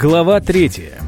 Глава третья.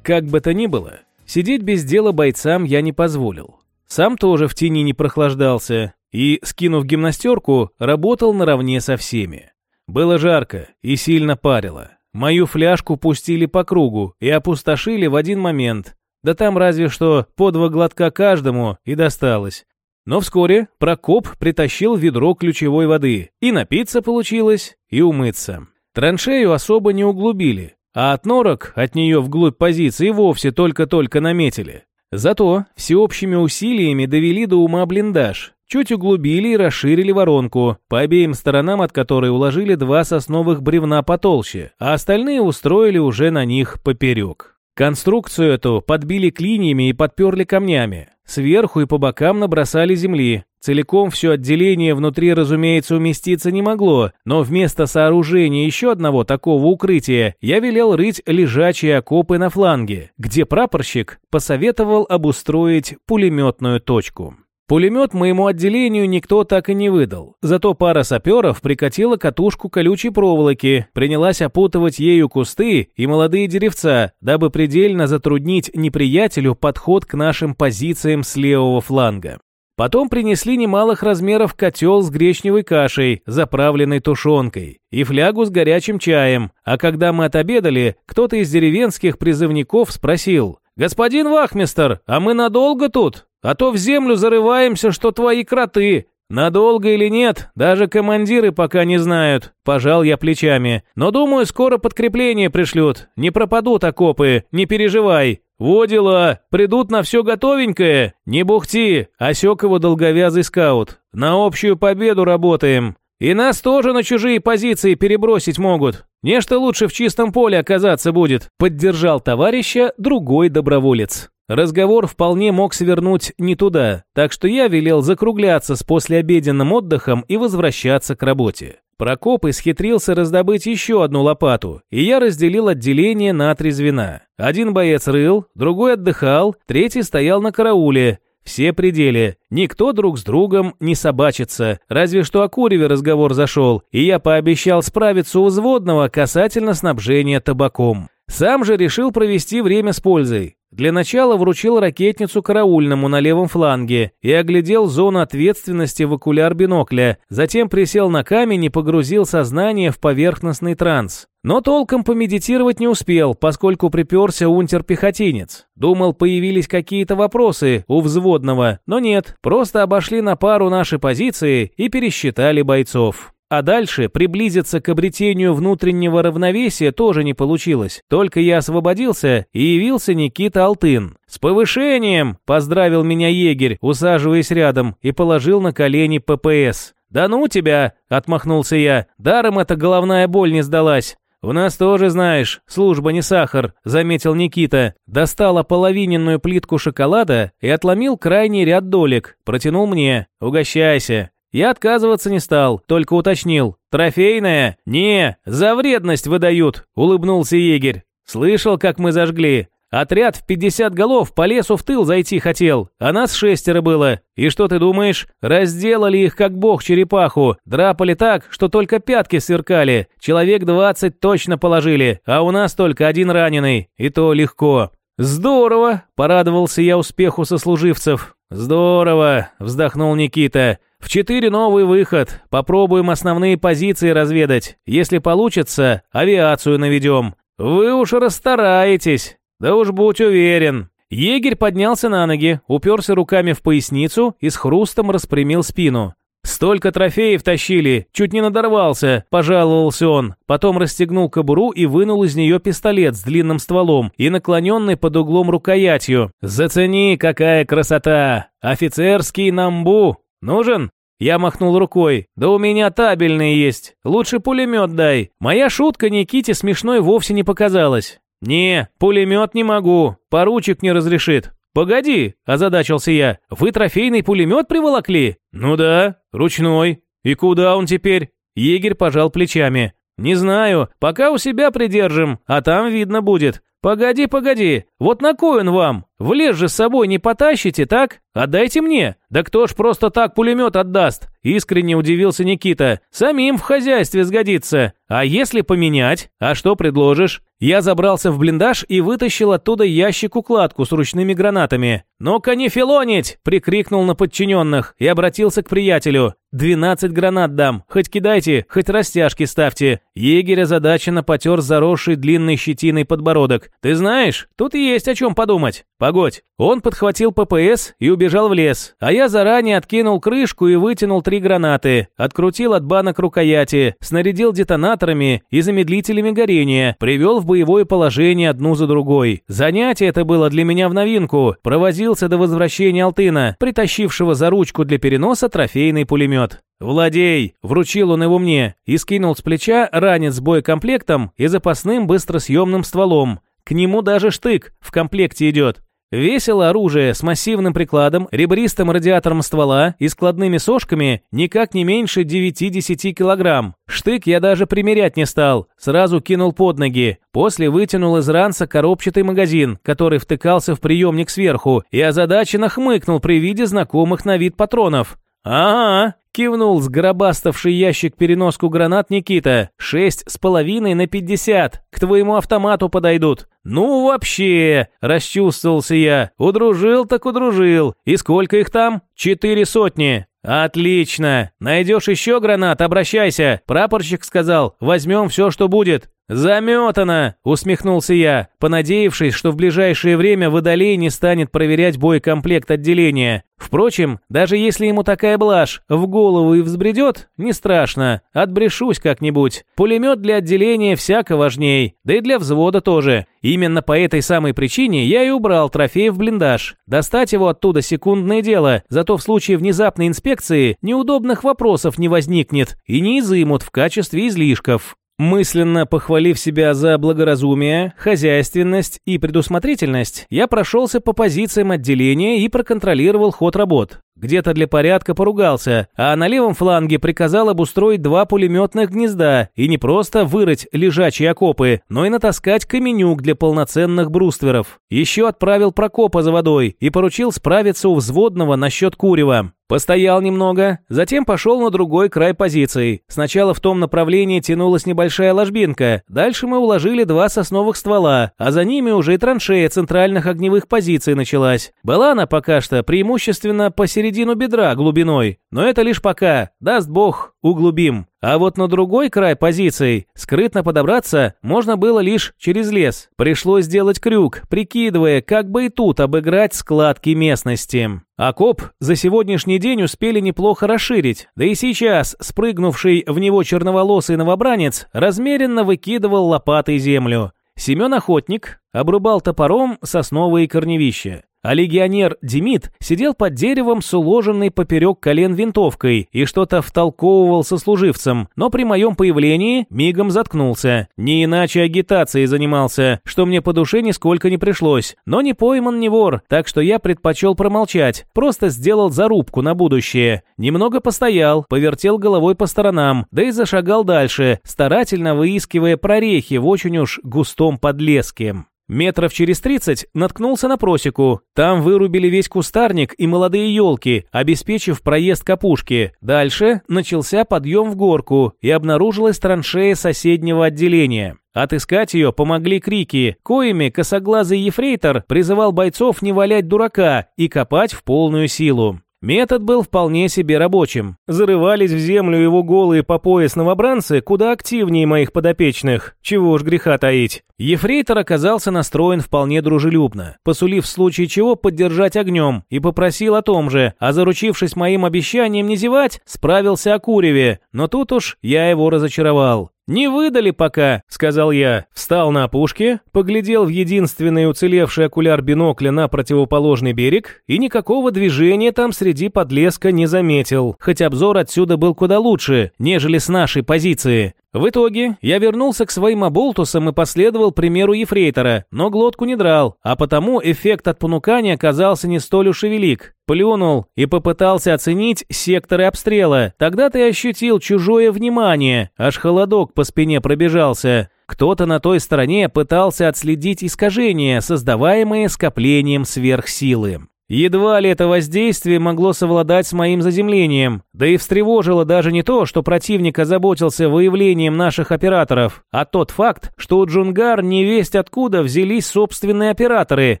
Как бы то ни было, сидеть без дела бойцам я не позволил. Сам тоже в тени не прохлаждался и, скинув гимнастерку, работал наравне со всеми. Было жарко и сильно парило. Мою фляжку пустили по кругу и опустошили в один момент. Да там разве что по два глотка каждому и досталось. Но вскоре Прокоп притащил ведро ключевой воды, и напиться получилось, и умыться. Траншею особо не углубили, а от норок от нее вглубь позиции вовсе только-только наметили. Зато всеобщими усилиями довели до ума блиндаж, чуть углубили и расширили воронку, по обеим сторонам от которой уложили два сосновых бревна потолще, а остальные устроили уже на них поперек. Конструкцию эту подбили клиньями и подперли камнями. Сверху и по бокам набросали земли. Целиком все отделение внутри, разумеется, уместиться не могло, но вместо сооружения еще одного такого укрытия я велел рыть лежачие окопы на фланге, где прапорщик посоветовал обустроить пулеметную точку. Пулемет моему отделению никто так и не выдал. Зато пара саперов прикатила катушку колючей проволоки, принялась опутывать ею кусты и молодые деревца, дабы предельно затруднить неприятелю подход к нашим позициям с левого фланга. Потом принесли немалых размеров котел с гречневой кашей, заправленной тушенкой, и флягу с горячим чаем, а когда мы отобедали, кто-то из деревенских призывников спросил, «Господин Вахмистер, а мы надолго тут?» А то в землю зарываемся, что твои кроты. Надолго или нет, даже командиры пока не знают. Пожал я плечами. Но думаю, скоро подкрепление пришлют. Не пропадут окопы, не переживай. Во дела, придут на все готовенькое. Не бухти, осек его долговязый скаут. На общую победу работаем. И нас тоже на чужие позиции перебросить могут. Нечто лучше в чистом поле оказаться будет. Поддержал товарища другой доброволец. Разговор вполне мог свернуть не туда, так что я велел закругляться с послеобеденным отдыхом и возвращаться к работе. Прокоп исхитрился раздобыть еще одну лопату, и я разделил отделение на три звена. Один боец рыл, другой отдыхал, третий стоял на карауле. Все пределы. Никто друг с другом не собачится. Разве что о куреве разговор зашел, и я пообещал справиться у взводного касательно снабжения табаком. Сам же решил провести время с пользой. Для начала вручил ракетницу караульному на левом фланге и оглядел зону ответственности в окуляр бинокля, затем присел на камень и погрузил сознание в поверхностный транс. Но толком помедитировать не успел, поскольку приперся унтер-пехотинец. Думал, появились какие-то вопросы у взводного, но нет, просто обошли на пару наши позиции и пересчитали бойцов. А дальше приблизиться к обретению внутреннего равновесия тоже не получилось. Только я освободился, и явился Никита Алтын. «С повышением!» – поздравил меня егерь, усаживаясь рядом, и положил на колени ППС. «Да ну тебя!» – отмахнулся я. «Даром эта головная боль не сдалась». «У нас тоже, знаешь, служба не сахар», — заметил Никита. Достал ополовиненную плитку шоколада и отломил крайний ряд долек. Протянул мне. «Угощайся». Я отказываться не стал, только уточнил. «Трофейная? Не, за вредность выдают», — улыбнулся егерь. «Слышал, как мы зажгли. Отряд в 50 голов по лесу в тыл зайти хотел, а нас шестеро было. И что ты думаешь? Разделали их как бог черепаху, драпали так, что только пятки сверкали. Человек 20 точно положили, а у нас только один раненый, и то легко». «Здорово!» – порадовался я успеху сослуживцев. «Здорово!» – вздохнул Никита. В четыре новый выход. Попробуем основные позиции разведать. Если получится, авиацию наведем. Вы уж расстараетесь. Да уж будь уверен. Егерь поднялся на ноги, уперся руками в поясницу и с хрустом распрямил спину. «Столько трофеев тащили, чуть не надорвался», – пожаловался он. Потом расстегнул кобуру и вынул из нее пистолет с длинным стволом и наклоненный под углом рукоятью. «Зацени, какая красота! Офицерский намбу! «Нужен?» Я махнул рукой. «Да у меня табельный есть. Лучше пулемет дай. Моя шутка Никите смешной вовсе не показалась». «Не, пулемет не могу. Поручик не разрешит». «Погоди», – озадачился я. «Вы трофейный пулемет приволокли?» «Ну да, ручной. И куда он теперь?» Егерь пожал плечами. «Не знаю, пока у себя придержим, а там видно будет. Погоди, погоди, вот на кой он вам? В лес же с собой не потащите, так? Отдайте мне. Да кто ж просто так пулемет отдаст? Искренне удивился Никита. Самим в хозяйстве сгодится. А если поменять? А что предложишь? Я забрался в блиндаж и вытащил оттуда ящик-укладку с ручными гранатами. «Ну-ка не филонить!» – прикрикнул на подчиненных и обратился к приятелю. «Двенадцать гранат дам. Хоть кидайте, хоть растяжки ставьте». Егерь озадаченно потер заросший длинной щетиной подбородок. «Ты знаешь, тут есть о чем подумать. Погодь». Он подхватил ППС и убежал в лес, а я заранее откинул крышку и вытянул три гранаты, открутил от банок рукояти, снарядил детонаторами и замедлителями горения, привел в боевое положение одну за другой. Занятие это было для меня в новинку. Провозился до возвращения Алтына, притащившего за ручку для переноса трофейный пулемет. «Владей!» – вручил он его мне и скинул с плеча ранец с боекомплектом и запасным быстросъемным стволом. К нему даже штык в комплекте идет. Весело оружие с массивным прикладом, ребристым радиатором ствола и складными сошками никак не меньше 9-10 килограмм. Штык я даже примерять не стал, сразу кинул под ноги. После вытянул из ранца коробчатый магазин, который втыкался в приемник сверху, и озадаченно хмыкнул при виде знакомых на вид патронов. «Ага», — кивнул сгробаставший ящик переноску гранат Никита. «Шесть с половиной на пятьдесят. К твоему автомату подойдут». «Ну вообще!» – расчувствовался я. «Удружил так удружил. И сколько их там?» «Четыре сотни». «Отлично! Найдешь еще гранат, обращайся!» Прапорщик сказал, возьмем все, что будет. «Заметано!» – усмехнулся я, понадеявшись, что в ближайшее время Водолей не станет проверять боекомплект отделения. Впрочем, даже если ему такая блажь в голову и взбредет, не страшно, отбрешусь как-нибудь. Пулемет для отделения всяко важней, да и для взвода тоже. Именно по этой самой причине я и убрал трофей в блиндаж. Достать его оттуда секундное дело, зато в случае внезапной инспекции неудобных вопросов не возникнет и не изымут в качестве излишков. Мысленно похвалив себя за благоразумие, хозяйственность и предусмотрительность, я прошелся по позициям отделения и проконтролировал ход работ. Где-то для порядка поругался, а на левом фланге приказал обустроить два пулеметных гнезда и не просто вырыть лежачие окопы, но и натаскать каменюк для полноценных брустверов. Еще отправил Прокопа за водой и поручил справиться у взводного насчет курева. Постоял немного, затем пошел на другой край позиции. Сначала в том направлении тянулась небольшая ложбинка, дальше мы уложили два сосновых ствола, а за ними уже и траншея центральных огневых позиций началась. Была она пока что преимущественно посередине середину бедра глубиной, но это лишь пока, даст бог, углубим. А вот на другой край позиции скрытно подобраться можно было лишь через лес. Пришлось сделать крюк, прикидывая, как бы и тут обыграть складки местности. Окоп за сегодняшний день успели неплохо расширить, да и сейчас спрыгнувший в него черноволосый новобранец размеренно выкидывал лопатой землю. Семен Охотник обрубал топором сосновые корневища. А легионер Демид сидел под деревом с уложенной поперек колен винтовкой и что-то втолковывал со служивцем, но при моем появлении мигом заткнулся. Не иначе агитацией занимался, что мне по душе нисколько не пришлось. Но не пойман не вор, так что я предпочел промолчать, просто сделал зарубку на будущее. Немного постоял, повертел головой по сторонам, да и зашагал дальше, старательно выискивая прорехи в очень уж густом подлеске. Метров через тридцать наткнулся на просеку. Там вырубили весь кустарник и молодые елки, обеспечив проезд к опушке. Дальше начался подъем в горку и обнаружилась траншея соседнего отделения. Отыскать ее помогли крики, коими косоглазый ефрейтор призывал бойцов не валять дурака и копать в полную силу. Метод был вполне себе рабочим. Зарывались в землю его голые по пояс новобранцы куда активнее моих подопечных. Чего уж греха таить. Ефрейтор оказался настроен вполне дружелюбно, посулив в случае чего поддержать огнем, и попросил о том же, а заручившись моим обещанием не зевать, справился о Куреве, но тут уж я его разочаровал. «Не выдали пока», — сказал я. Встал на опушке, поглядел в единственный уцелевший окуляр бинокля на противоположный берег и никакого движения там среди подлеска не заметил, хоть обзор отсюда был куда лучше, нежели с нашей позиции. В итоге я вернулся к своим оболтусам и последовал примеру ефрейтора, но глотку не драл, а потому эффект от понукания оказался не столь уж и велик. Плюнул и попытался оценить секторы обстрела. Тогда ты ощутил чужое внимание, аж холодок по спине пробежался. Кто-то на той стороне пытался отследить искажения, создаваемые скоплением сверхсилы. Едва ли это воздействие могло совладать с моим заземлением, да и встревожило даже не то, что противник озаботился выявлением наших операторов, а тот факт, что у Джунгар не весть откуда взялись собственные операторы,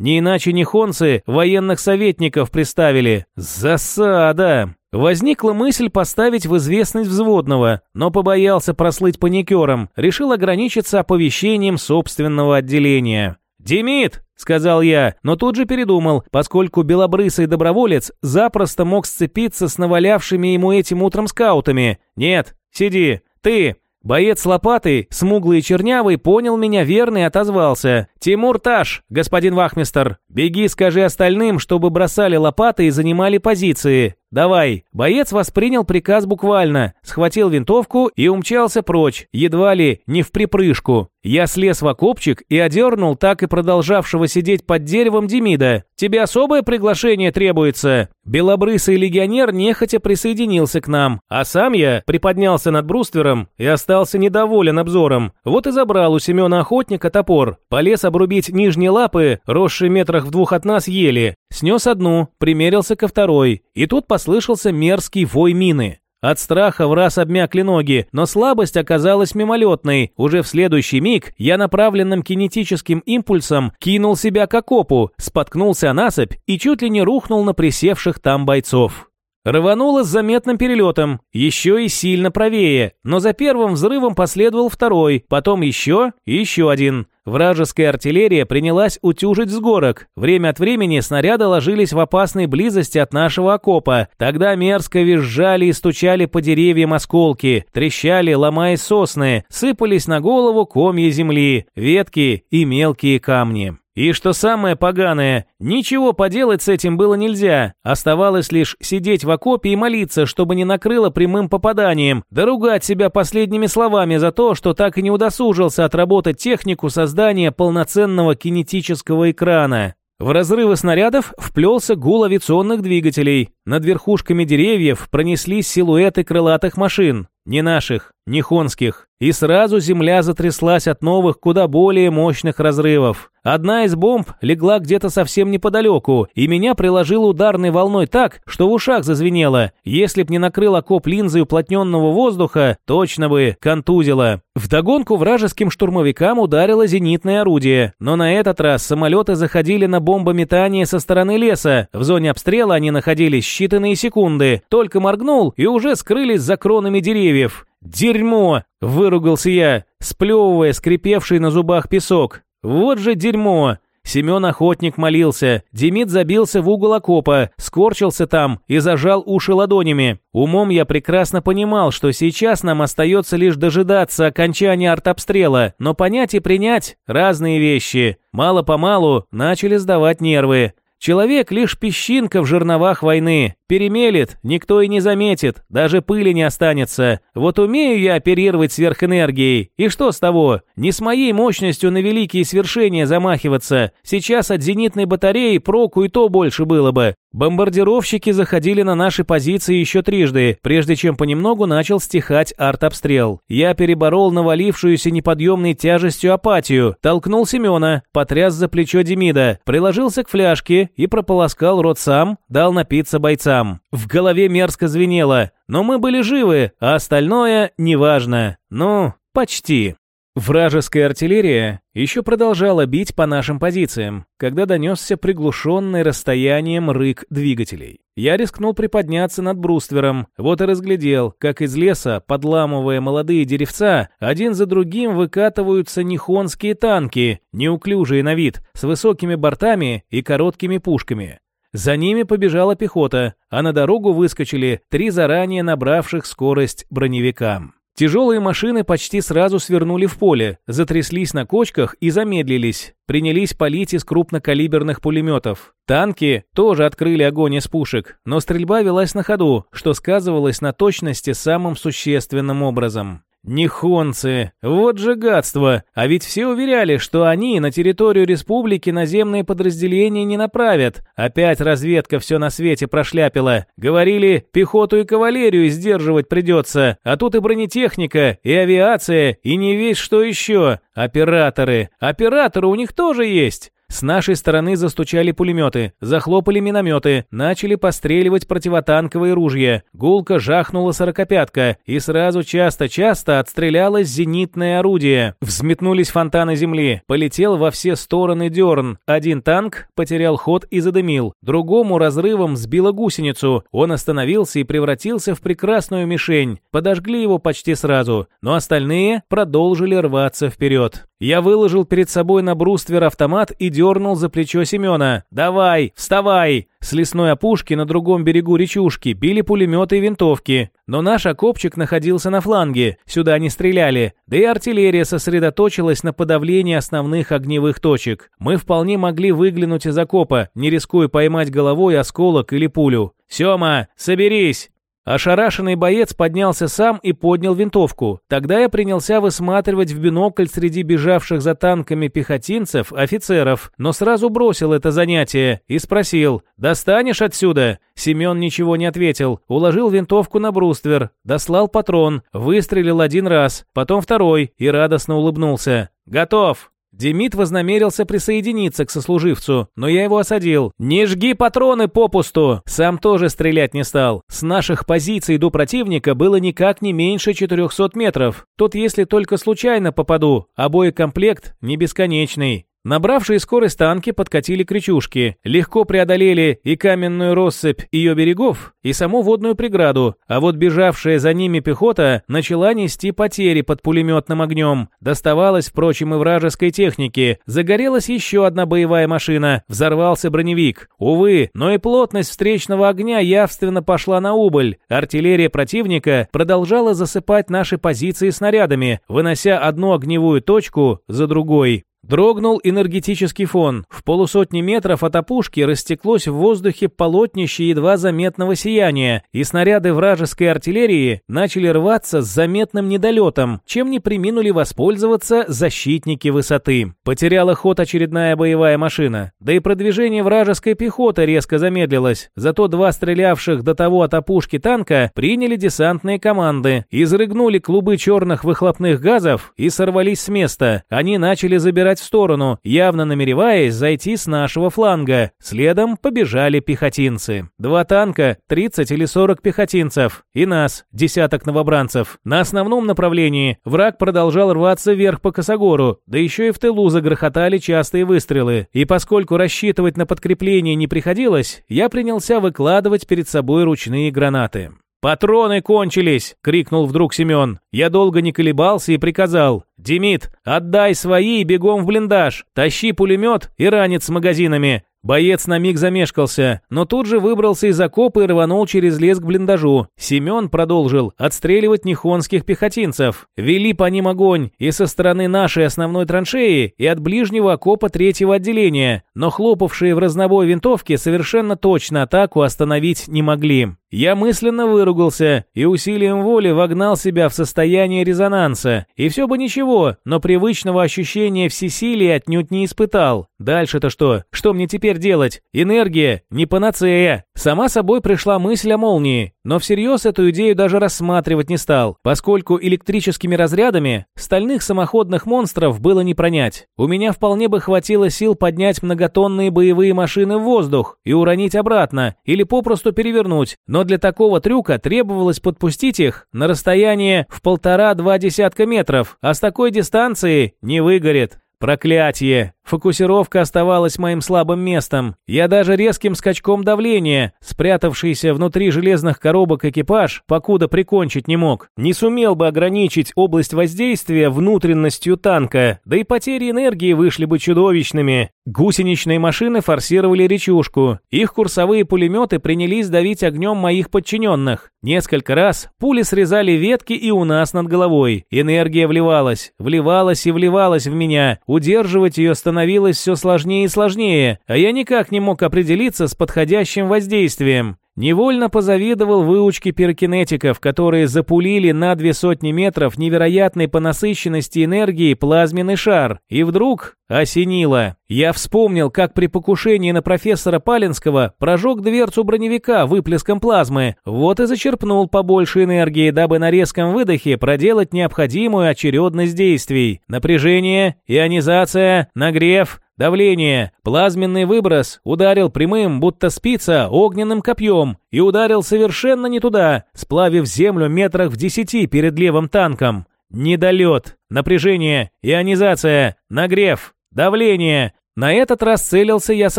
не иначе нихонцы военных советников приставили. Засада! Возникла мысль поставить в известность взводного, но побоялся прослыть паникером, решил ограничиться оповещением собственного отделения. «Демид!» — сказал я, но тут же передумал, поскольку белобрысый доброволец запросто мог сцепиться с навалявшими ему этим утром скаутами. «Нет, сиди. Ты!» Боец лопатой, смуглый и чернявый, понял меня верно и отозвался. «Тимур Таш, господин Вахмистер, беги скажи остальным, чтобы бросали лопаты и занимали позиции. «Давай!» Боец воспринял приказ буквально, схватил винтовку и умчался прочь, едва ли не в припрыжку. Я слез в окопчик и одернул так и продолжавшего сидеть под деревом Демида. «Тебе особое приглашение требуется?» Белобрысый легионер нехотя присоединился к нам, а сам я приподнялся над бруствером и остался недоволен обзором. Вот и забрал у Семена Охотника топор, полез обрубить нижние лапы, росшие метрах в двух от нас ели, снес одну, примерился ко второй, и тут по послышался мерзкий вой мины. От страха в раз обмякли ноги, но слабость оказалась мимолетной. Уже в следующий миг я направленным кинетическим импульсом кинул себя к окопу, споткнулся насыпь и чуть ли не рухнул на присевших там бойцов. Рвануло с заметным перелетом, еще и сильно правее, но за первым взрывом последовал второй, потом еще и еще один. Вражеская артиллерия принялась утюжить с горок. Время от времени снаряды ложились в опасной близости от нашего окопа. Тогда мерзко визжали и стучали по деревьям осколки, трещали, ломая сосны, сыпались на голову комья земли, ветки и мелкие камни. И что самое поганое, ничего поделать с этим было нельзя. Оставалось лишь сидеть в окопе и молиться, чтобы не накрыло прямым попаданием, да ругать себя последними словами за то, что так и не удосужился отработать технику создания полноценного кинетического экрана. В разрывы снарядов вплелся гул авиационных двигателей. Над верхушками деревьев пронеслись силуэты крылатых машин. Не наших, не хонских. И сразу земля затряслась от новых, куда более мощных разрывов. Одна из бомб легла где-то совсем неподалеку, и меня приложил ударной волной так, что в ушах зазвенело. Если б не накрыл окоп линзой уплотненного воздуха, точно бы контузило. Вдогонку вражеским штурмовикам ударило зенитное орудие, но на этот раз самолеты заходили на бомбометание со стороны леса. В зоне обстрела они находились считанные секунды. Только моргнул, и уже скрылись за кронами деревьев. «Дерьмо!» – выругался я, сплевывая скрипевший на зубах песок. «Вот же дерьмо!» Семен Охотник молился. Демид забился в угол окопа, скорчился там и зажал уши ладонями. Умом я прекрасно понимал, что сейчас нам остается лишь дожидаться окончания артобстрела, но понять и принять – разные вещи. Мало-помалу начали сдавать нервы. Человек лишь песчинка в жерновах войны. Перемелет, никто и не заметит, даже пыли не останется. Вот умею я оперировать сверхэнергией. И что с того? Не с моей мощностью на великие свершения замахиваться. Сейчас от зенитной батареи проку и то больше было бы. Бомбардировщики заходили на наши позиции еще трижды, прежде чем понемногу начал стихать артобстрел. Я переборол навалившуюся неподъемной тяжестью апатию, толкнул Семена, потряс за плечо Демида, приложился к фляжке и прополоскал рот сам, дал напиться бойцам. В голове мерзко звенело, но мы были живы, а остальное неважно. Ну, почти. Вражеская артиллерия еще продолжала бить по нашим позициям, когда донесся приглушенный расстоянием рык двигателей. Я рискнул приподняться над бруствером, вот и разглядел, как из леса, подламывая молодые деревца, один за другим выкатываются нихонские танки, неуклюжие на вид, с высокими бортами и короткими пушками. За ними побежала пехота, а на дорогу выскочили три заранее набравших скорость броневика. Тяжелые машины почти сразу свернули в поле, затряслись на кочках и замедлились. Принялись палить из крупнокалиберных пулеметов. Танки тоже открыли огонь из пушек, но стрельба велась на ходу, что сказывалось на точности самым существенным образом. Нихонцы, вот же гадство. А ведь все уверяли, что они на территорию республики наземные подразделения не направят. Опять разведка все на свете прошляпила. Говорили, пехоту и кавалерию сдерживать придется. А тут и бронетехника, и авиация, и не весь что еще. Операторы. Операторы у них тоже есть. С нашей стороны застучали пулеметы, захлопали минометы, начали постреливать противотанковые ружья. Гулко жахнула сорокопятка, и сразу часто-часто отстрелялось зенитное орудие. Взметнулись фонтаны земли, полетел во все стороны дерн. Один танк потерял ход и задымил, другому разрывом сбило гусеницу. Он остановился и превратился в прекрасную мишень. Подожгли его почти сразу, но остальные продолжили рваться вперед. Я выложил перед собой на бруствер автомат и дернул за плечо Семена. «Давай, вставай!» С лесной опушки на другом берегу речушки били пулеметы и винтовки. Но наш окопчик находился на фланге, сюда не стреляли. Да и артиллерия сосредоточилась на подавлении основных огневых точек. Мы вполне могли выглянуть из окопа, не рискуя поймать головой осколок или пулю. «Сема, соберись!» Ошарашенный боец поднялся сам и поднял винтовку. Тогда я принялся высматривать в бинокль среди бежавших за танками пехотинцев офицеров, но сразу бросил это занятие и спросил «Достанешь отсюда?» Семен ничего не ответил, уложил винтовку на бруствер, дослал патрон, выстрелил один раз, потом второй и радостно улыбнулся. «Готов!» Демид вознамерился присоединиться к сослуживцу, но я его осадил. «Не жги патроны попусту!» Сам тоже стрелять не стал. С наших позиций до противника было никак не меньше 400 метров. Тут если только случайно попаду, а боекомплект не бесконечный. Набравшие скорость танки подкатили к речушке, легко преодолели и каменную россыпь ее берегов, и саму водную преграду, а вот бежавшая за ними пехота начала нести потери под пулеметным огнем. Доставалось, впрочем, и вражеской технике. Загорелась еще одна боевая машина, взорвался броневик. Увы, но и плотность встречного огня явственно пошла на убыль. Артиллерия противника продолжала засыпать наши позиции снарядами, вынося одну огневую точку за другой. Дрогнул энергетический фон. В полусотни метров от опушки растеклось в воздухе полотнище едва заметного сияния, и снаряды вражеской артиллерии начали рваться с заметным недолетом, чем не приминули воспользоваться защитники высоты. Потеряла ход очередная боевая машина, да и продвижение вражеской пехоты резко замедлилось, зато два стрелявших до того от опушки танка приняли десантные команды, изрыгнули клубы черных выхлопных газов и сорвались с места. Они начали забирать отбежать в сторону, явно намереваясь зайти с нашего фланга. Следом побежали пехотинцы. Два танка, 30 или 40 пехотинцев. И нас, десяток новобранцев. На основном направлении враг продолжал рваться вверх по косогору, да еще и в тылу загрохотали частые выстрелы. И поскольку рассчитывать на подкрепление не приходилось, я принялся выкладывать перед собой ручные гранаты. «Патроны кончились!» — крикнул вдруг Семен. Я долго не колебался и приказал. «Демид, отдай свои и бегом в блиндаж. Тащи пулемет и ранец с магазинами. Боец на миг замешкался, но тут же выбрался из окопа и рванул через лес к блиндажу. Семен продолжил отстреливать нихонских пехотинцев. Вели по ним огонь и со стороны нашей основной траншеи, и от ближнего окопа третьего отделения, но хлопавшие в разнобой винтовки совершенно точно атаку остановить не могли. Я мысленно выругался и усилием воли вогнал себя в состояние резонанса. И все бы ничего, но привычного ощущения всесилия отнюдь не испытал. Дальше-то что? Что мне теперь делать? Энергия, не панацея. Сама собой пришла мысль о молнии, но всерьез эту идею даже рассматривать не стал, поскольку электрическими разрядами стальных самоходных монстров было не пронять. У меня вполне бы хватило сил поднять многотонные боевые машины в воздух и уронить обратно, или попросту перевернуть, но для такого трюка требовалось подпустить их на расстояние в полтора-два десятка метров, а с такой дистанции не выгорит. Проклятие! Фокусировка оставалась моим слабым местом. Я даже резким скачком давления, спрятавшийся внутри железных коробок экипаж, покуда прикончить не мог. Не сумел бы ограничить область воздействия внутренностью танка, да и потери энергии вышли бы чудовищными. Гусеничные машины форсировали речушку. Их курсовые пулеметы принялись давить огнем моих подчиненных. Несколько раз пули срезали ветки и у нас над головой. Энергия вливалась, вливалась и вливалась в меня. Удерживать ее становилось все сложнее и сложнее, а я никак не мог определиться с подходящим воздействием. Невольно позавидовал выучке пирокинетиков, которые запулили на две сотни метров невероятной по насыщенности энергии плазменный шар. И вдруг осенило. Я вспомнил, как при покушении на профессора Палинского прожег дверцу броневика выплеском плазмы. Вот и зачерпнул побольше энергии, дабы на резком выдохе проделать необходимую очередность действий. Напряжение, ионизация, нагрев, Давление, плазменный выброс ударил прямым, будто спица, огненным копьем, и ударил совершенно не туда, сплавив землю метрах в десяти перед левым танком. Недолет, напряжение, ионизация, нагрев, давление. На этот раз целился я с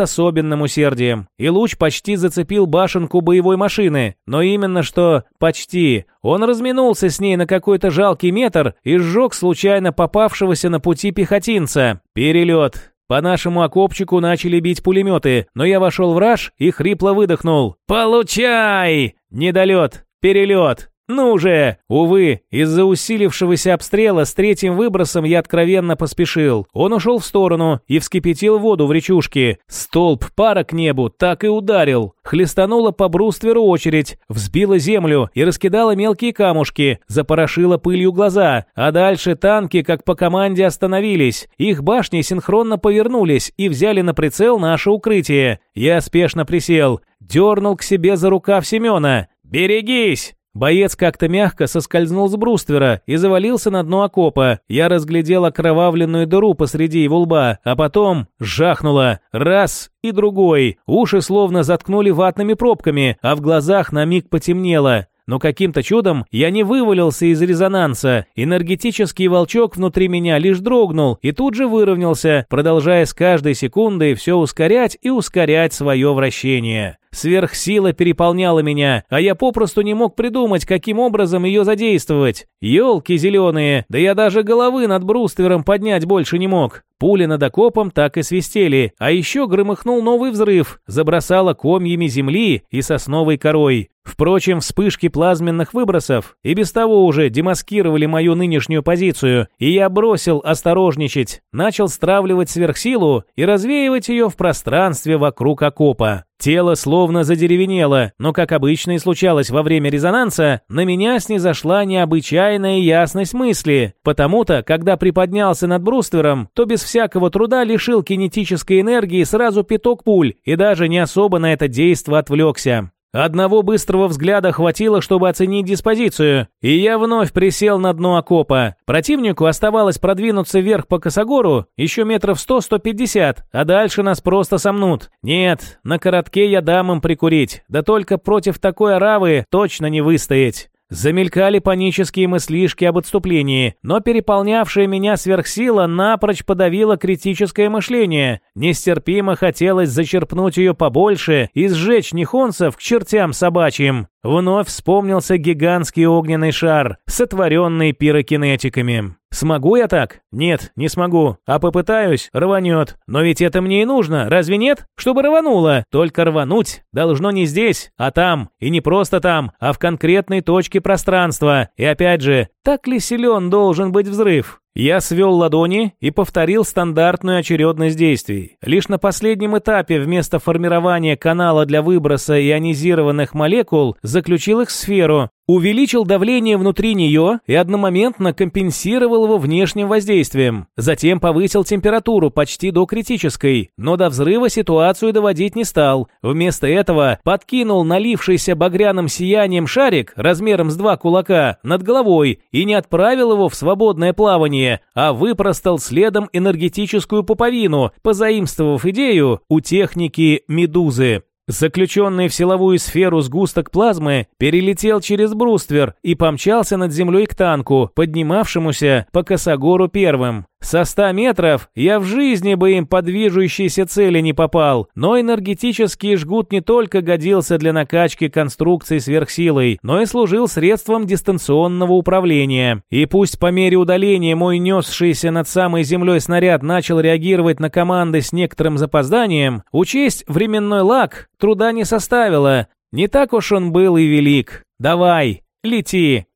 особенным усердием, и луч почти зацепил башенку боевой машины, но именно что почти. Он разминулся с ней на какой-то жалкий метр и сжег случайно попавшегося на пути пехотинца. Перелет. По нашему окопчику начали бить пулеметы, но я вошел в раж и хрипло выдохнул. «Получай!» Недолет, перелет, «Ну же!» Увы, из-за усилившегося обстрела с третьим выбросом я откровенно поспешил. Он ушел в сторону и вскипятил воду в речушке. Столб пара к небу так и ударил. Хлестанула по брустверу очередь, взбила землю и раскидала мелкие камушки, запорошила пылью глаза. А дальше танки, как по команде, остановились. Их башни синхронно повернулись и взяли на прицел наше укрытие. Я спешно присел, дернул к себе за рукав Семена. «Берегись!» Боец как-то мягко соскользнул с бруствера и завалился на дно окопа. Я разглядел окровавленную дыру посреди его лба, а потом жахнуло. Раз и другой. Уши словно заткнули ватными пробками, а в глазах на миг потемнело. Но каким-то чудом я не вывалился из резонанса. Энергетический волчок внутри меня лишь дрогнул и тут же выровнялся, продолжая с каждой секундой все ускорять и ускорять свое вращение. Сверхсила переполняла меня, а я попросту не мог придумать, каким образом ее задействовать. Елки зеленые, да я даже головы над бруствером поднять больше не мог. Пули над окопом так и свистели, а еще громыхнул новый взрыв, забросало комьями земли и сосновой корой. Впрочем, вспышки плазменных выбросов и без того уже демаскировали мою нынешнюю позицию, и я бросил осторожничать, начал стравливать сверхсилу и развеивать ее в пространстве вокруг окопа. Тело словно задеревенело, но, как обычно и случалось во время резонанса, на меня снизошла необычайная ясность мысли. Потому-то, когда приподнялся над бруствером, то без всякого труда лишил кинетической энергии сразу пяток пуль и даже не особо на это действо отвлекся. Одного быстрого взгляда хватило, чтобы оценить диспозицию, и я вновь присел на дно окопа. Противнику оставалось продвинуться вверх по косогору еще метров сто-сто пятьдесят, а дальше нас просто сомнут. Нет, на коротке я дам им прикурить, да только против такой оравы точно не выстоять. Замелькали панические мыслишки об отступлении, но переполнявшая меня сверхсила напрочь подавила критическое мышление. Нестерпимо хотелось зачерпнуть ее побольше и сжечь нихонцев к чертям собачьим. Вновь вспомнился гигантский огненный шар, сотворенный пирокинетиками. Смогу я так? Нет, не смогу. А попытаюсь, рванет. Но ведь это мне и нужно, разве нет? Чтобы рвануло. Только рвануть должно не здесь, а там. И не просто там, а в конкретной точке пространства. И опять же, так ли силен должен быть взрыв? Я свел ладони и повторил стандартную очередность действий. Лишь на последнем этапе вместо формирования канала для выброса ионизированных молекул заключил их в сферу, увеличил давление внутри нее и одномоментно компенсировал его внешним воздействием. Затем повысил температуру почти до критической, но до взрыва ситуацию доводить не стал. Вместо этого подкинул налившийся багряным сиянием шарик размером с два кулака над головой и не отправил его в свободное плавание, а выпростал следом энергетическую пуповину, позаимствовав идею у техники «Медузы». Заключенный в силовую сферу сгусток плазмы перелетел через бруствер и помчался над землей к танку, поднимавшемуся по косогору первым. Со ста метров я в жизни бы им по движущейся цели не попал, но энергетический жгут не только годился для накачки конструкций сверхсилой, но и служил средством дистанционного управления. И пусть по мере удаления мой несшийся над самой землей снаряд начал реагировать на команды с некоторым запозданием, учесть временной лак труда не составило. Не так уж он был и велик. Давай, лети.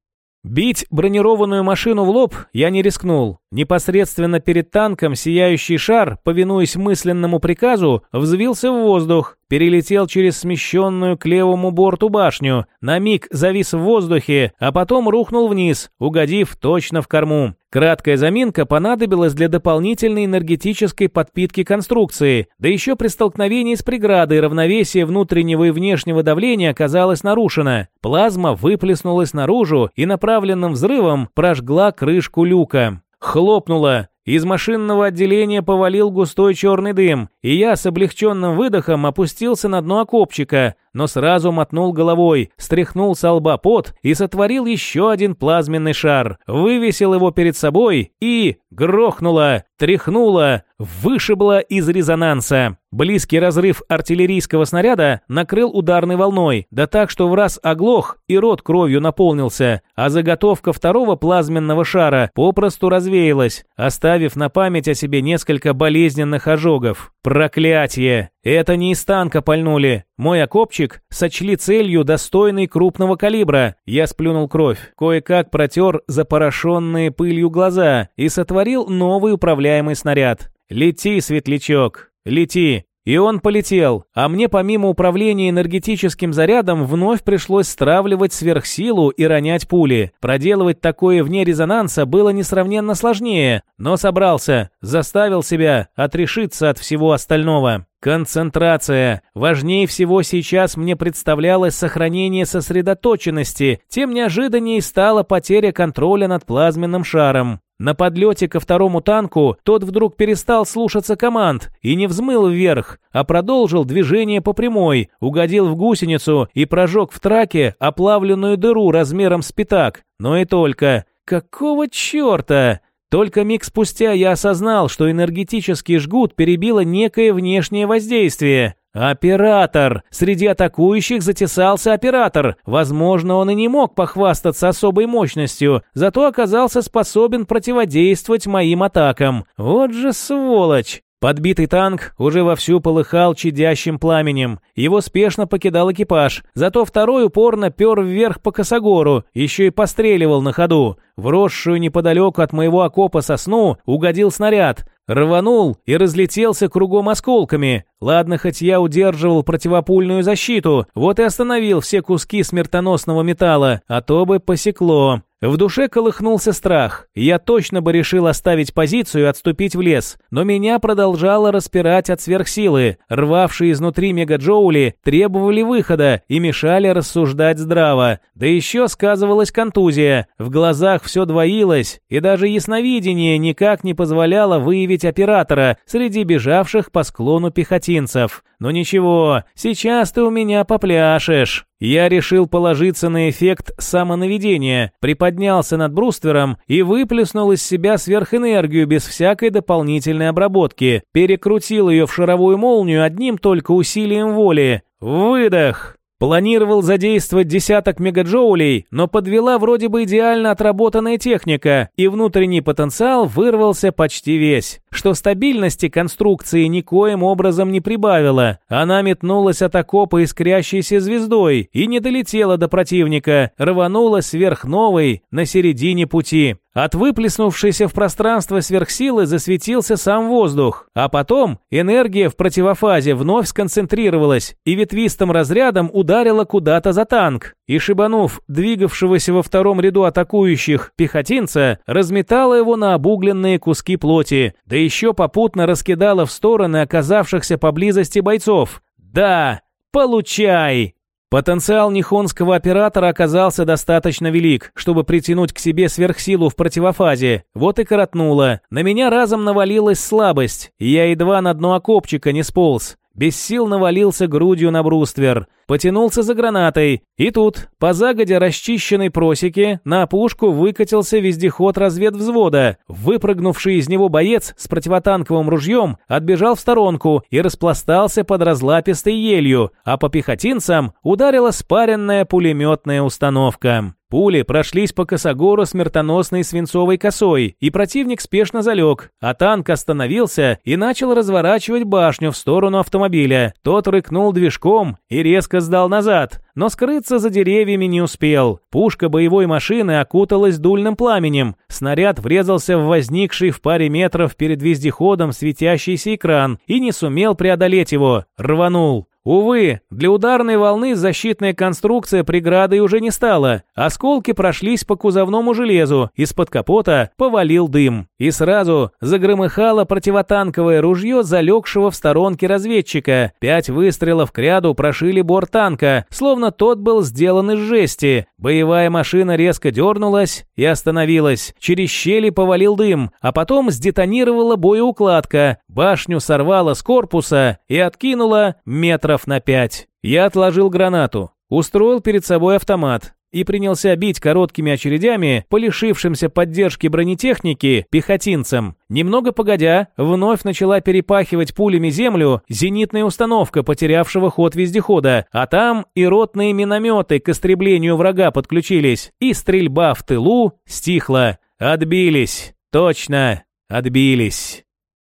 Бить бронированную машину в лоб я не рискнул. Непосредственно перед танком сияющий шар, повинуясь мысленному приказу, взвился в воздух, перелетел через смещенную к левому борту башню, на миг завис в воздухе, а потом рухнул вниз, угодив точно в корму. Краткая заминка понадобилась для дополнительной энергетической подпитки конструкции, да еще при столкновении с преградой равновесие внутреннего и внешнего давления оказалось нарушено. Плазма выплеснулась наружу и направленным взрывом прожгла крышку люка. Хлопнула, из машинного отделения повалил густой черный дым, и я с облегченным выдохом опустился на дно окопчика, но сразу мотнул головой, стряхнул с лба пот и сотворил еще один плазменный шар, вывесил его перед собой и грохнуло, тряхнуло, вышибло из резонанса. Близкий разрыв артиллерийского снаряда накрыл ударной волной, да так, что в раз оглох и рот кровью наполнился, а заготовка второго плазменного шара попросту развеялась, оставив на память о себе несколько болезненных ожогов. Проклятие! Это не из танка пальнули. Мой окопчик сочли целью достойной крупного калибра. Я сплюнул кровь, кое-как протер запорошенные пылью глаза и сотворил новый управляемый снаряд. «Лети, светлячок, лети!» И он полетел, а мне помимо управления энергетическим зарядом вновь пришлось стравливать сверхсилу и ронять пули. Проделывать такое вне резонанса было несравненно сложнее, но собрался, заставил себя отрешиться от всего остального. Концентрация. Важнее всего сейчас мне представлялось сохранение сосредоточенности, тем неожиданнее стала потеря контроля над плазменным шаром. На подлете ко второму танку тот вдруг перестал слушаться команд и не взмыл вверх, а продолжил движение по прямой, угодил в гусеницу и прожег в траке оплавленную дыру размером с пятак. Но и только. Какого черта? Только миг спустя я осознал, что энергетический жгут перебило некое внешнее воздействие. Оператор! Среди атакующих затесался оператор. Возможно, он и не мог похвастаться особой мощностью, зато оказался способен противодействовать моим атакам. Вот же сволочь! Подбитый танк уже вовсю полыхал чадящим пламенем. Его спешно покидал экипаж. Зато второй упорно пер вверх по косогору, еще и постреливал на ходу. Вросшую неподалеку от моего окопа сосну угодил снаряд. Рванул и разлетелся кругом осколками. Ладно, хоть я удерживал противопульную защиту, вот и остановил все куски смертоносного металла, а то бы посекло. В душе колыхнулся страх. Я точно бы решил оставить позицию и отступить в лес. Но меня продолжало распирать от сверхсилы. Рвавшие изнутри мегаджоули требовали выхода и мешали рассуждать здраво. Да еще сказывалась контузия. В глазах все двоилось, и даже ясновидение никак не позволяло выявить оператора среди бежавших по склону пехотинцев. Но ничего, сейчас ты у меня попляшешь. Я решил положиться на эффект самонаведения, приподнялся над бруствером и выплеснул из себя сверхэнергию без всякой дополнительной обработки, перекрутил ее в шаровую молнию одним только усилием воли. Выдох! Планировал задействовать десяток мегаджоулей, но подвела вроде бы идеально отработанная техника, и внутренний потенциал вырвался почти весь, что стабильности конструкции никоим образом не прибавило. Она метнулась от окопа искрящейся звездой и не долетела до противника, рванула сверхновой на середине пути. От выплеснувшейся в пространство сверхсилы засветился сам воздух, а потом энергия в противофазе вновь сконцентрировалась и ветвистым разрядом ударила куда-то за танк, и шибанув двигавшегося во втором ряду атакующих пехотинца, разметала его на обугленные куски плоти, да еще попутно раскидала в стороны оказавшихся поблизости бойцов. «Да, получай!» Потенциал нихонского оператора оказался достаточно велик, чтобы притянуть к себе сверхсилу в противофазе. Вот и коротнуло. На меня разом навалилась слабость, я едва на дно окопчика не сполз. Без сил навалился грудью на бруствер, потянулся за гранатой, и тут, по загодя расчищенной просеке, на опушку выкатился вездеход разведвзвода. Выпрыгнувший из него боец с противотанковым ружьем отбежал в сторонку и распластался под разлапистой елью, а по пехотинцам ударила спаренная пулеметная установка. Пули прошлись по косогору смертоносной свинцовой косой, и противник спешно залег, а танк остановился и начал разворачивать башню в сторону автомобиля. Тот рыкнул движком и резко резко сдал назад, но скрыться за деревьями не успел. Пушка боевой машины окуталась дульным пламенем. Снаряд врезался в возникший в паре метров перед вездеходом светящийся экран и не сумел преодолеть его. Рванул. Увы, для ударной волны защитная конструкция преградой уже не стала. Осколки прошлись по кузовному железу, из-под капота повалил дым. И сразу загромыхало противотанковое ружье залегшего в сторонке разведчика. Пять выстрелов к ряду прошили борт танка, словно тот был сделан из жести. Боевая машина резко дернулась и остановилась. Через щели повалил дым, а потом сдетонировала боеукладка. Башню сорвало с корпуса и откинула метров метров на пять. Я отложил гранату, устроил перед собой автомат и принялся бить короткими очередями по лишившимся поддержки бронетехники пехотинцам. Немного погодя, вновь начала перепахивать пулями землю зенитная установка потерявшего ход вездехода, а там и ротные минометы к истреблению врага подключились, и стрельба в тылу стихла. Отбились. Точно, отбились.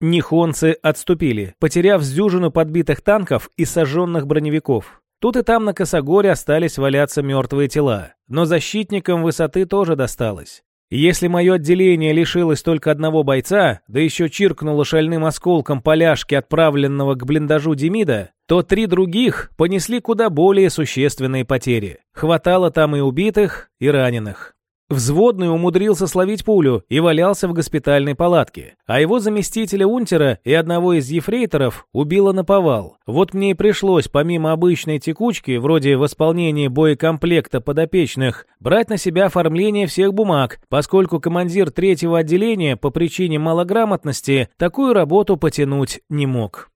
Нихонцы отступили, потеряв с подбитых танков и сожженных броневиков. Тут и там на Косогоре остались валяться мертвые тела, но защитникам высоты тоже досталось. Если мое отделение лишилось только одного бойца, да еще чиркнуло шальным осколком поляшки, отправленного к блиндажу Демида, то три других понесли куда более существенные потери. Хватало там и убитых, и раненых. Взводный умудрился словить пулю и валялся в госпитальной палатке, а его заместителя Унтера и одного из ефрейторов убило на повал. Вот мне и пришлось, помимо обычной текучки, вроде восполнения боекомплекта подопечных, брать на себя оформление всех бумаг, поскольку командир третьего отделения по причине малограмотности такую работу потянуть не мог.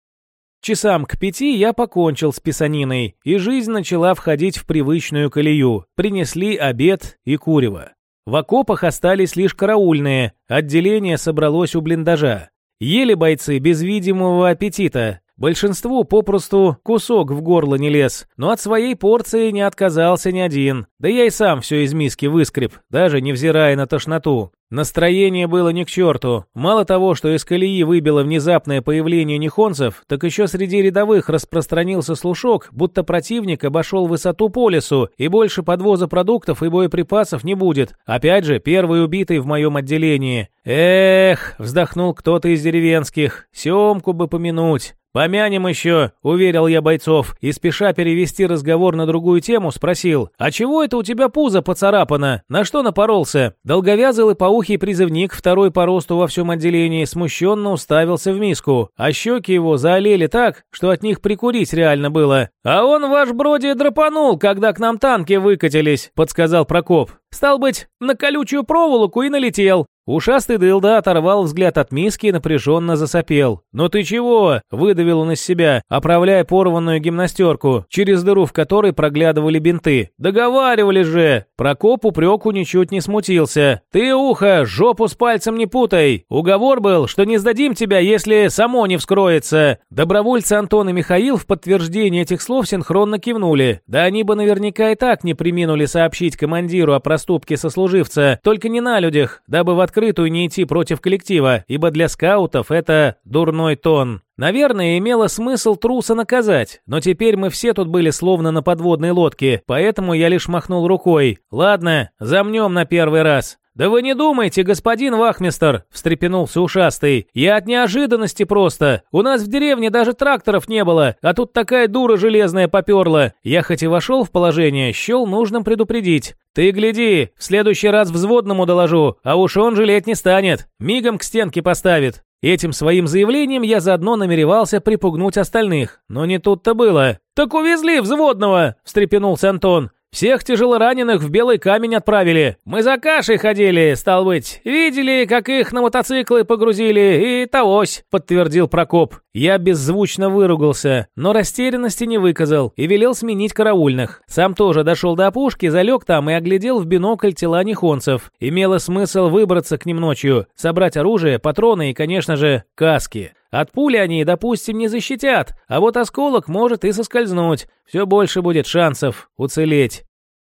Часам к пяти я покончил с писаниной, и жизнь начала входить в привычную колею. Принесли обед и курево. В окопах остались лишь караульные, отделение собралось у блиндажа. Ели бойцы без видимого аппетита. Большинству попросту кусок в горло не лез, но от своей порции не отказался ни один. Да я и сам все из миски выскреб, даже невзирая на тошноту. Настроение было ни к черту. Мало того, что из колеи выбило внезапное появление нихонцев, так еще среди рядовых распространился слушок, будто противник обошел высоту по лесу, и больше подвоза продуктов и боеприпасов не будет. Опять же, первый убитый в моем отделении. Эх, вздохнул кто-то из деревенских, Семку бы помянуть. «Помянем еще», — уверил я бойцов, и, спеша перевести разговор на другую тему, спросил, «А чего это у тебя пузо поцарапано? На что напоролся?» Долговязый лопоухий призывник, второй по росту во всем отделении, смущенно уставился в миску, а щеки его заолели так, что от них прикурить реально было. «А он ваш броди драпанул, когда к нам танки выкатились», — подсказал Прокоп. «Стал быть, на колючую проволоку и налетел. Ушастый дылда оторвал взгляд от миски и напряженно засопел. «Ну ты чего?» – выдавил он из себя, оправляя порванную гимнастерку, через дыру в которой проглядывали бинты. «Договаривали же!» Прокоп упреку ничуть не смутился. «Ты, ухо, жопу с пальцем не путай! Уговор был, что не сдадим тебя, если само не вскроется!» Добровольцы Антон и Михаил в подтверждение этих слов синхронно кивнули. Да они бы наверняка и так не приминули сообщить командиру о проступке сослуживца, только не на людях, дабы в открытую не идти против коллектива, ибо для скаутов это дурной тон. Наверное, имело смысл труса наказать, но теперь мы все тут были словно на подводной лодке, поэтому я лишь махнул рукой. Ладно, замнем на первый раз. «Да вы не думайте, господин Вахмистер!» – встрепенулся ушастый. «Я от неожиданности просто. У нас в деревне даже тракторов не было, а тут такая дура железная поперла. Я хоть и вошел в положение, счел нужным предупредить. «Ты гляди, в следующий раз взводному доложу, а уж он жалеть не станет. Мигом к стенке поставит». Этим своим заявлением я заодно намеревался припугнуть остальных, но не тут-то было. «Так увезли взводного!» – встрепенулся Антон. Всех тяжелораненых в Белый камень отправили. Мы за кашей ходили, стал быть. Видели, как их на мотоциклы погрузили, и тогось», — подтвердил Прокоп. Я беззвучно выругался, но растерянности не выказал и велел сменить караульных. Сам тоже дошел до опушки, залег там и оглядел в бинокль тела нихонцев. Имело смысл выбраться к ним ночью, собрать оружие, патроны и, конечно же, каски. От пули они, допустим, не защитят, а вот осколок может и соскользнуть. Все больше будет шансов уцелеть.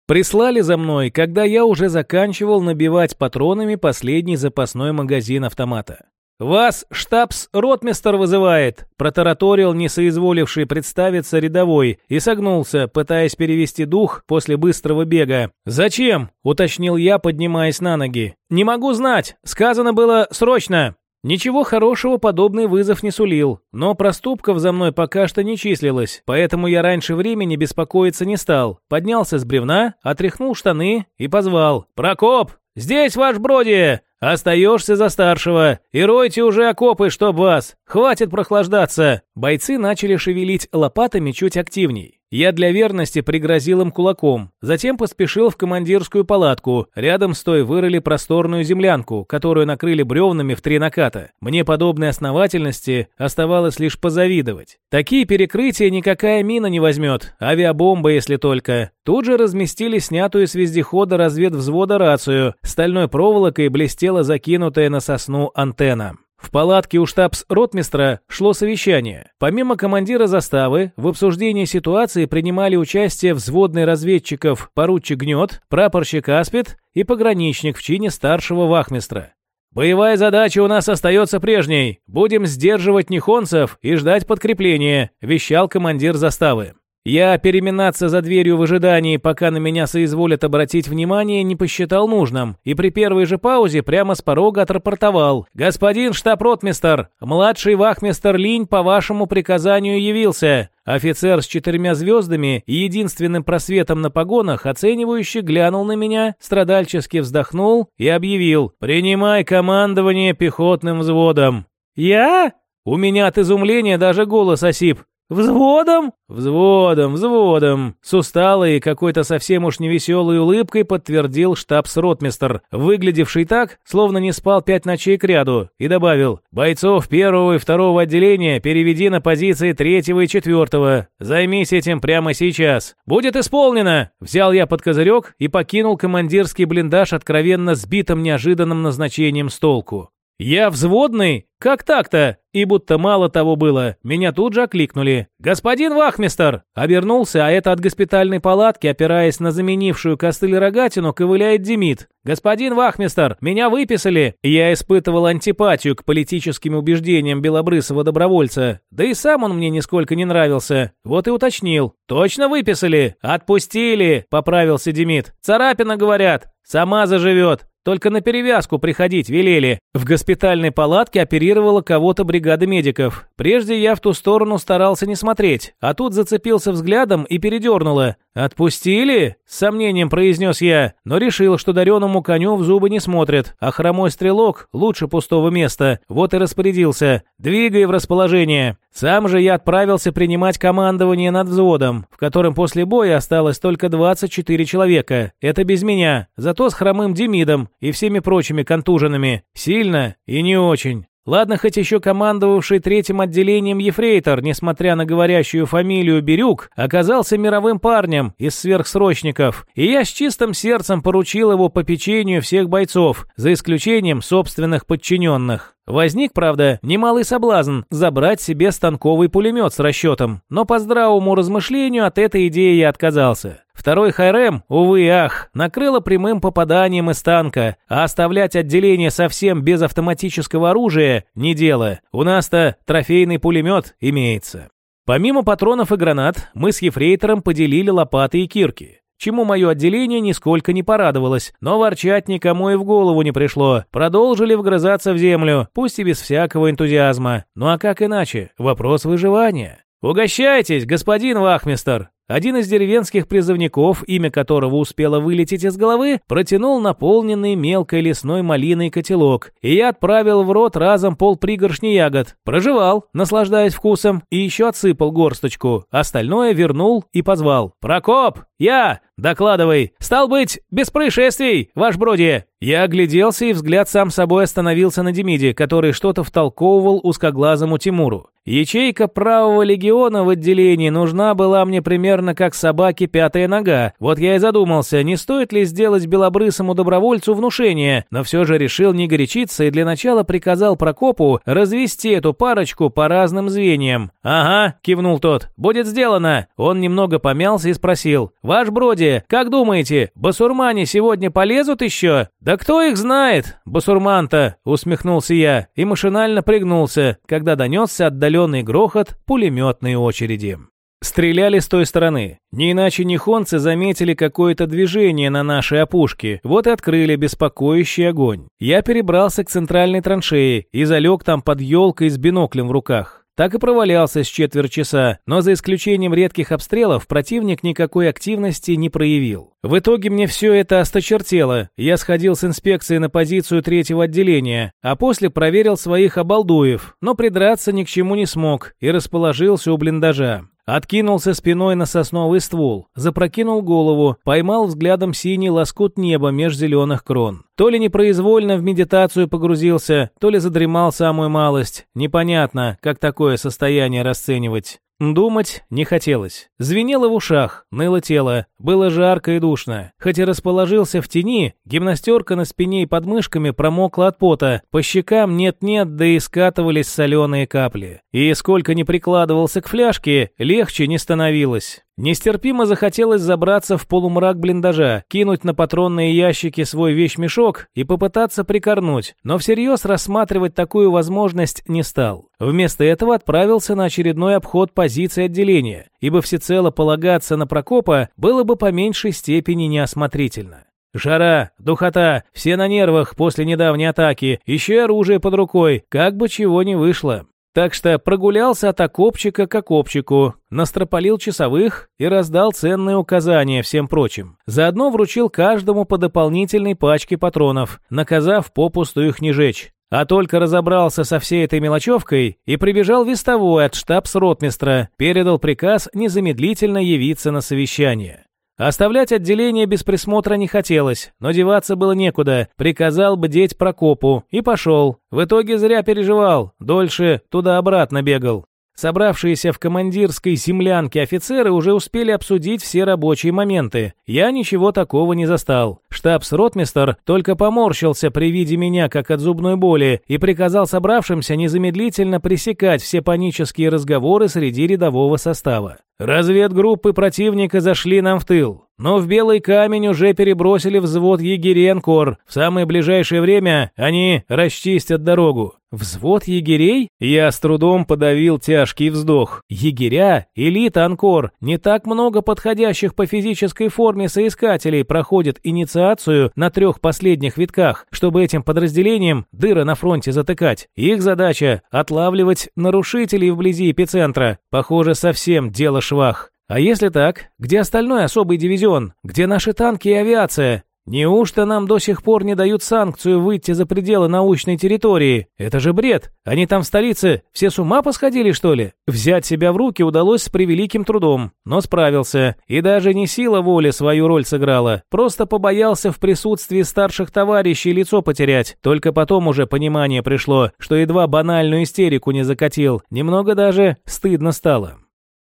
Прислали за мной, когда я уже заканчивал набивать патронами последний запасной магазин автомата. «Вас штабс-ротмистер вызывает», – протараторил несоизволивший представиться рядовой и согнулся, пытаясь перевести дух после быстрого бега. «Зачем?» – уточнил я, поднимаясь на ноги. «Не могу знать. Сказано было срочно». Ничего хорошего подобный вызов не сулил, но проступков за мной пока что не числилось, поэтому я раньше времени беспокоиться не стал. Поднялся с бревна, отряхнул штаны и позвал. «Прокоп, здесь ваш Броди! Остаешься за старшего и ройте уже окопы, чтоб вас! Хватит прохлаждаться!» Бойцы начали шевелить лопатами чуть активней. Я для верности пригрозил им кулаком, затем поспешил в командирскую палатку. Рядом с той вырыли просторную землянку, которую накрыли бревнами в три наката. Мне подобной основательности оставалось лишь позавидовать. Такие перекрытия никакая мина не возьмет, авиабомба если только. Тут же разместили снятую с вездехода разведвзвода рацию, стальной проволокой блестела закинутая на сосну антенна. В палатке у штабс-ротмистра шло совещание. Помимо командира заставы, в обсуждении ситуации принимали участие взводный разведчиков поручик Гнет, прапорщик Аспид и пограничник в чине старшего вахмистра. «Боевая задача у нас остается прежней. Будем сдерживать нихонцев и ждать подкрепления», – вещал командир заставы. Я переминаться за дверью в ожидании, пока на меня соизволят обратить внимание, не посчитал нужным, и при первой же паузе прямо с порога отрапортовал. «Господин штаб-ротмистер, младший вахмистер Линь по вашему приказанию явился». Офицер с четырьмя звездами и единственным просветом на погонах, оценивающе глянул на меня, страдальчески вздохнул и объявил «Принимай командование пехотным взводом». «Я?» У меня от изумления даже голос осип. «Взводом?» «Взводом, взводом!» С усталой и какой-то совсем уж невеселой улыбкой подтвердил штабс-ротмистер, выглядевший так, словно не спал пять ночей кряду, и добавил «Бойцов первого и второго отделения переведи на позиции третьего и четвертого. Займись этим прямо сейчас. Будет исполнено!» Взял я под козырек и покинул командирский блиндаж откровенно сбитым неожиданным назначением с толку. «Я взводный? Как так-то?» И будто мало того было, меня тут же окликнули. «Господин Вахмистер!» Обернулся, а это от госпитальной палатки, опираясь на заменившую костыль рогатину, ковыляет Демид. «Господин Вахмистер, меня выписали!» Я испытывал антипатию к политическим убеждениям белобрысого добровольца. Да и сам он мне нисколько не нравился. Вот и уточнил. «Точно выписали?» «Отпустили!» — поправился Демид. «Царапина, говорят. Сама заживет. Только на перевязку приходить велели. В госпитальной палатке оперировала кого-то бригада медиков. Прежде я в ту сторону старался не смотреть, а тут зацепился взглядом и передернуло. «Отпустили?» – с сомнением произнес я, но решил, что дареному коню в зубы не смотрят, а хромой стрелок лучше пустого места. Вот и распорядился. «Двигай в расположение». Сам же я отправился принимать командование над взводом, в котором после боя осталось только 24 человека. Это без меня, зато с хромым Демидом и всеми прочими контуженными. Сильно и не очень. Ладно, хоть еще командовавший третьим отделением ефрейтор, несмотря на говорящую фамилию Бирюк, оказался мировым парнем из сверхсрочников, и я с чистым сердцем поручил его по печенью всех бойцов, за исключением собственных подчиненных. Возник, правда, немалый соблазн забрать себе станковый пулемет с расчетом, но по здравому размышлению от этой идеи я отказался. Второй Хайрем, увы ах, накрыло прямым попаданием из танка, а оставлять отделение совсем без автоматического оружия – не дело. У нас-то трофейный пулемет имеется. Помимо патронов и гранат, мы с ефрейтором поделили лопаты и кирки чему мое отделение нисколько не порадовалось, но ворчать никому и в голову не пришло. Продолжили вгрызаться в землю, пусть и без всякого энтузиазма. Ну а как иначе? Вопрос выживания. «Угощайтесь, господин Вахмистер!» Один из деревенских призывников, имя которого успело вылететь из головы, протянул наполненный мелкой лесной малиной котелок, и я отправил в рот разом полпригоршни ягод. Прожевал, наслаждаясь вкусом, и еще отсыпал горсточку. Остальное вернул и позвал. «Прокоп! Я! Докладывай! Стал быть, без происшествий, ваш броди!» Я огляделся, и взгляд сам собой остановился на Демиде, который что-то втолковывал узкоглазому Тимуру. Ячейка правого легиона в отделении нужна была мне примерно как собаке пятая нога. Вот я и задумался, не стоит ли сделать белобрысому добровольцу внушение, но все же решил не горячиться и для начала приказал Прокопу развести эту парочку по разным звеньям. «Ага», — кивнул тот, — «будет сделано». Он немного помялся и спросил, «Ваш Броди, как думаете, басурмане сегодня полезут еще?» «Да кто их знает, басурман-то», — усмехнулся я и машинально пригнулся, когда донесся отдаленный грохот пулеметной очереди. Стреляли с той стороны. Не иначе нихонцы заметили какое-то движение на нашей опушке, вот и открыли беспокоящий огонь. Я перебрался к центральной траншее и залег там под елкой с биноклем в руках. Так и провалялся с четверть часа, но за исключением редких обстрелов противник никакой активности не проявил. В итоге мне все это осточертело. Я сходил с инспекцией на позицию третьего отделения, а после проверил своих обалдуев, но придраться ни к чему не смог и расположился у блиндажа. Откинулся спиной на сосновый ствол, запрокинул голову, поймал взглядом синий лоскут неба меж зеленых крон. То ли непроизвольно в медитацию погрузился, то ли задремал самую малость. Непонятно, как такое состояние расценивать. Думать не хотелось. Звенело в ушах, ныло тело, было жарко и душно. Хоть и расположился в тени, гимнастерка на спине и под мышками промокла от пота, по щекам нет-нет, да и скатывались соленые капли. И сколько не прикладывался к фляжке, легче не становилось. Нестерпимо захотелось забраться в полумрак блиндажа, кинуть на патронные ящики свой вещмешок и попытаться прикорнуть, но всерьез рассматривать такую возможность не стал. Вместо этого отправился на очередной обход позиции отделения, ибо всецело полагаться на Прокопа было бы по меньшей степени неосмотрительно. Жара, духота, все на нервах после недавней атаки, еще и оружие под рукой, как бы чего не вышло. Так что прогулялся от окопчика к окопчику, настропалил часовых и раздал ценные указания всем прочим. Заодно вручил каждому по дополнительной пачке патронов, наказав попусту их не жечь. А только разобрался со всей этой мелочевкой и прибежал вестовой от штабс-ротмистра, передал приказ незамедлительно явиться на совещание. Оставлять отделение без присмотра не хотелось, но деваться было некуда. Приказал бдеть Прокопу и пошел. В итоге зря переживал, дольше туда-обратно бегал. Собравшиеся в командирской землянке офицеры уже успели обсудить все рабочие моменты. Я ничего такого не застал. Штабс-ротмистер только поморщился при виде меня, как от зубной боли, и приказал собравшимся незамедлительно пресекать все панические разговоры среди рядового состава. Разведгруппы противника зашли нам в тыл, но в Белый камень уже перебросили взвод егерей Анкор. В самое ближайшее время они расчистят дорогу. Взвод егерей? Я с трудом подавил тяжкий вздох. Егеря, элита Анкор, не так много подходящих по физической форме соискателей проходят инициацию на трех последних витках, чтобы этим подразделениям дыры на фронте затыкать. Их задача – отлавливать нарушителей вблизи эпицентра. Похоже, совсем дело швах. А если так, где остальной особый дивизион? Где наши танки и авиация? Неужто нам до сих пор не дают санкцию выйти за пределы научной территории? Это же бред. Они там в столице все с ума посходили, что ли? Взять себя в руки удалось с превеликим трудом, но справился. И даже не сила воли свою роль сыграла. Просто побоялся в присутствии старших товарищей лицо потерять. Только потом уже понимание пришло, что едва банальную истерику не закатил. Немного даже стыдно стало.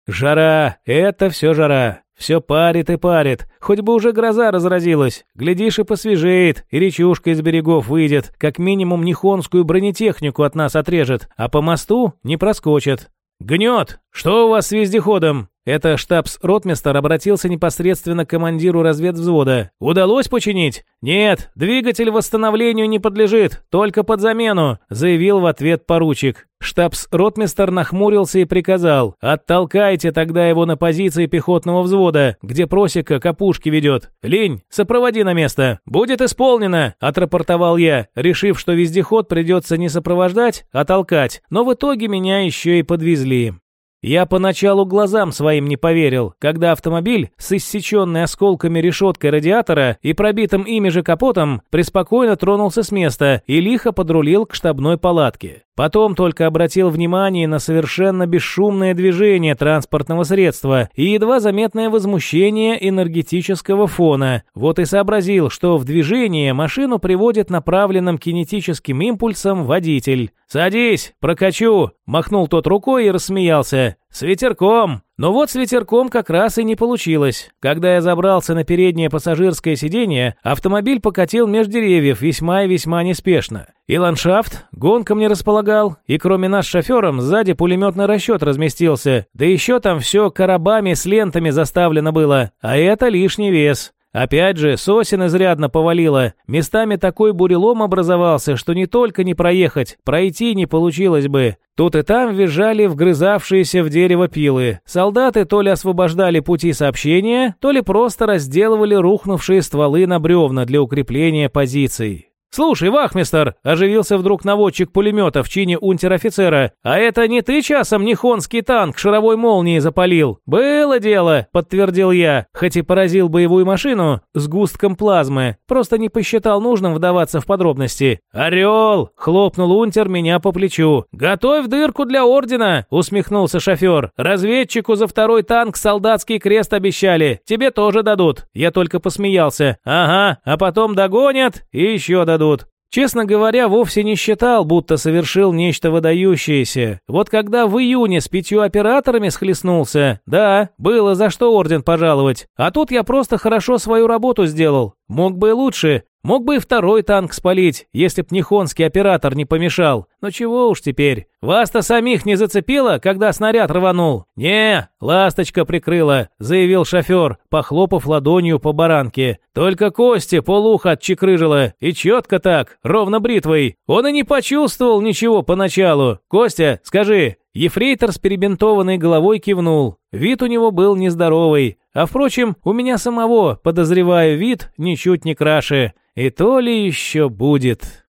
Жара, это все жара. Все парит и парит. Хоть бы уже гроза разразилась. Глядишь и посвежеет, и речушка из берегов выйдет. Как минимум нихонскую бронетехнику от нас отрежет, а по мосту не проскочит. «Гнет! Что у вас с вездеходом?» Это штабс-ротмистер обратился непосредственно к командиру разведвзвода. «Удалось починить?» «Нет, двигатель восстановлению не подлежит, только под замену», заявил в ответ поручик. Штабс-ротмистер нахмурился и приказал. «Оттолкайте тогда его на позиции пехотного взвода, где просека к опушке ведет. Лень, сопроводи на место. Будет исполнено», – отрапортовал я, решив, что вездеход придется не сопровождать, а толкать. Но в итоге меня еще и подвезли. Я поначалу глазам своим не поверил, когда автомобиль с иссеченной осколками решеткой радиатора и пробитым ими же капотом преспокойно тронулся с места и лихо подрулил к штабной палатке. Потом только обратил внимание на совершенно бесшумное движение транспортного средства и едва заметное возмущение энергетического фона. Вот и сообразил, что в движение машину приводит направленным кинетическим импульсом водитель. «Садись, прокачу!» – махнул тот рукой и рассмеялся. «С ветерком!» Но вот с ветерком как раз и не получилось. Когда я забрался на переднее пассажирское сиденье, автомобиль покатил меж деревьев весьма и весьма неспешно. И ландшафт гонком не располагал, и кроме нас шофером сзади пулеметный расчет разместился, да еще там все коробами с лентами заставлено было, а это лишний вес. Опять же, сосен изрядно повалило. Местами такой бурелом образовался, что не только не проехать, пройти не получилось бы. Тут и там визжали вгрызавшиеся в дерево пилы. Солдаты то ли освобождали пути сообщения, то ли просто разделывали рухнувшие стволы на бревна для укрепления позиций. «Слушай, вахмистер!» – оживился вдруг наводчик пулемета в чине унтер-офицера. «А это не ты часом нихонский танк шаровой молнией запалил?» «Было дело!» – подтвердил я, хоть и поразил боевую машину с густком плазмы, просто не посчитал нужным вдаваться в подробности. «Орел!» – хлопнул унтер меня по плечу. «Готовь дырку для ордена!» – усмехнулся шофер. «Разведчику за второй танк солдатский крест обещали. Тебе тоже дадут». Я только посмеялся. «Ага, а потом догонят и еще дадут» дадут. Честно говоря, вовсе не считал, будто совершил нечто выдающееся. Вот когда в июне с пятью операторами схлестнулся, да, было за что орден пожаловать. А тут я просто хорошо свою работу сделал. Мог бы и лучше, Мог бы и второй танк спалить, если б Нихонский оператор не помешал. Но чего уж теперь. Вас-то самих не зацепило, когда снаряд рванул? Не, ласточка прикрыла, заявил шофер, похлопав ладонью по баранке. Только кости полуха отчекрыжила. И четко так, ровно бритвой. Он и не почувствовал ничего поначалу. Костя, скажи, Ефрейтор с перебинтованной головой кивнул. Вид у него был нездоровый. А впрочем, у меня самого, подозреваю, вид ничуть не краше. И то ли еще будет.